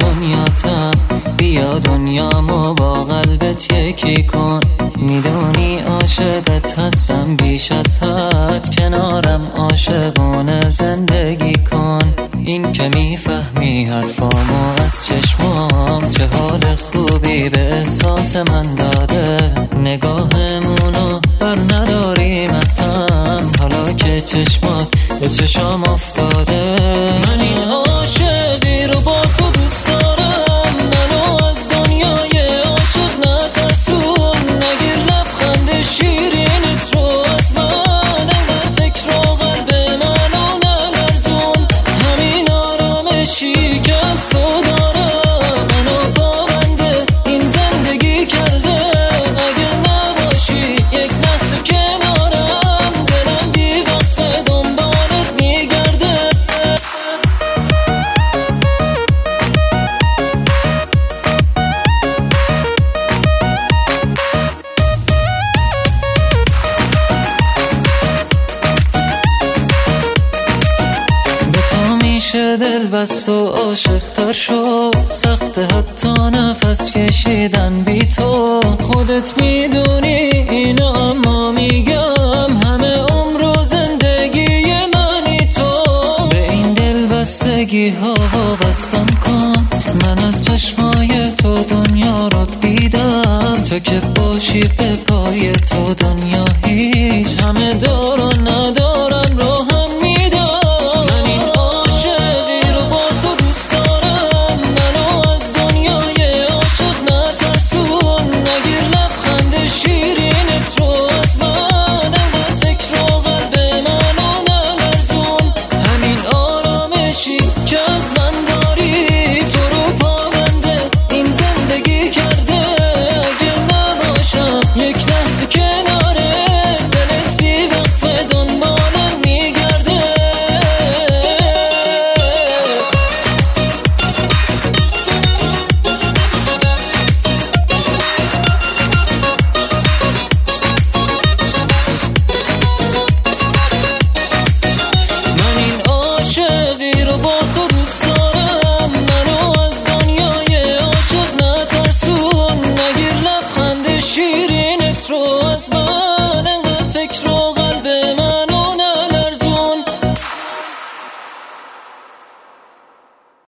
دنیا تا بیا دنیا مو با قلبت یکی کن. می‌دونی عاشقت هستم بیش از حد. کنارم عاشقانه زندگی کن. این که می‌فهمی حرفامو از چشمام. چه حال خوبی به احساس من داده. نگاهمونو بر نداریم از هم. حالا که چشمات به چشام افتاد میشه دل بست و عاشق تر شد. سخت حتی نفس کشیدن بی تو. خودت می‌دونی اینو اما میگم. همه عمر و زندگی منی تو. به این دل بستگی ها وابستم کن. من از چشمای تو دنیا رو دیدم. تو که باشی به پای تو دنیا هیچ. همه دار